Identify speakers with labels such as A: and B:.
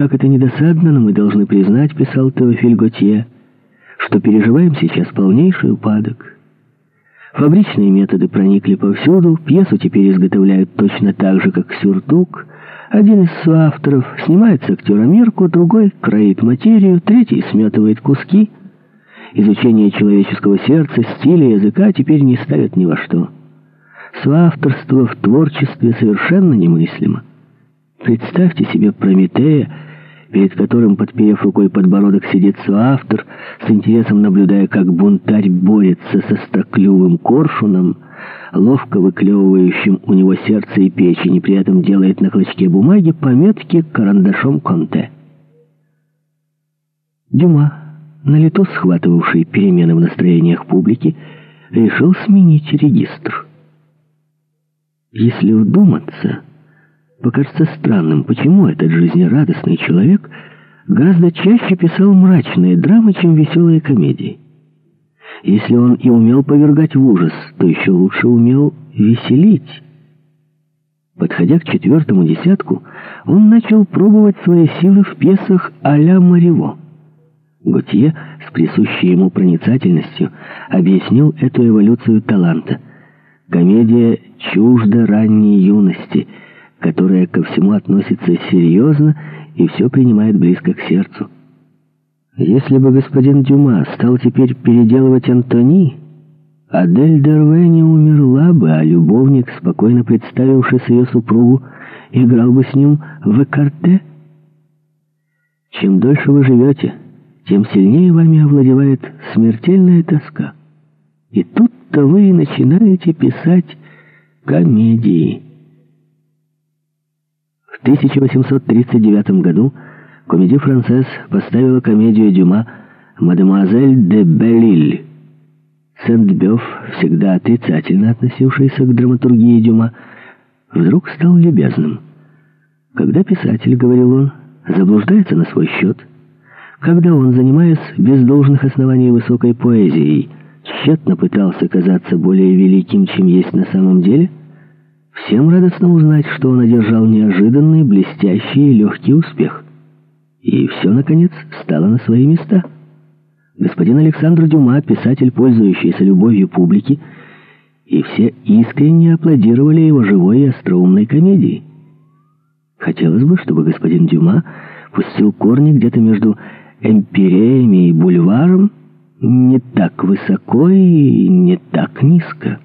A: Как это недосадно, но мы должны признать, писал Теофиль Готье, что переживаем сейчас полнейший упадок. Фабричные методы проникли повсюду, пьесу теперь изготовляют точно так же, как сюртук. Один из соавторов снимает с актера мерку, другой кроит материю, третий сметывает куски. Изучение человеческого сердца, стиля, языка теперь не ставят ни во что. Соавторство в творчестве совершенно немыслимо. Представьте себе Прометея, перед которым, подперев рукой подбородок, сидит соавтор, с интересом наблюдая, как бунтарь борется со строклювым коршуном, ловко выклевывающим у него сердце и печень, и при этом делает на клочке бумаги пометки карандашом Конте. Дюма, на лету схватывавший перемены в настроениях публики, решил сменить регистр. Если вдуматься покажется странным, почему этот жизнерадостный человек гораздо чаще писал мрачные драмы, чем веселые комедии. Если он и умел повергать в ужас, то еще лучше умел веселить. Подходя к четвертому десятку, он начал пробовать свои силы в пьесах а-ля Марево. Готье с присущей ему проницательностью объяснил эту эволюцию таланта. Комедия чужда ранней юности — которая ко всему относится серьезно и все принимает близко к сердцу. Если бы господин Дюма стал теперь переделывать Антони, Адель Дерве не умерла бы, а любовник, спокойно представившись ее супругу, играл бы с ним в экарте. Чем дольше вы живете, тем сильнее вами овладевает смертельная тоска. И тут-то вы и начинаете писать комедии. В 1839 году Комедий Францесс поставила комедию Дюма «Мадемуазель де Белиль». Сент-Бёв, всегда отрицательно относившийся к драматургии Дюма, вдруг стал любезным. Когда писатель, говорил он, заблуждается на свой счет, когда он, занимаясь без должных оснований высокой поэзией, тщетно пытался казаться более великим, чем есть на самом деле – Всем радостно узнать, что он одержал неожиданный, блестящий и легкий успех. И все, наконец, стало на свои места. Господин Александр Дюма, писатель, пользующийся любовью публики, и все искренне аплодировали его живой и остроумной комедии. Хотелось бы, чтобы господин Дюма пустил корни где-то между эмпиреями и бульваром, не так высоко и не так низко.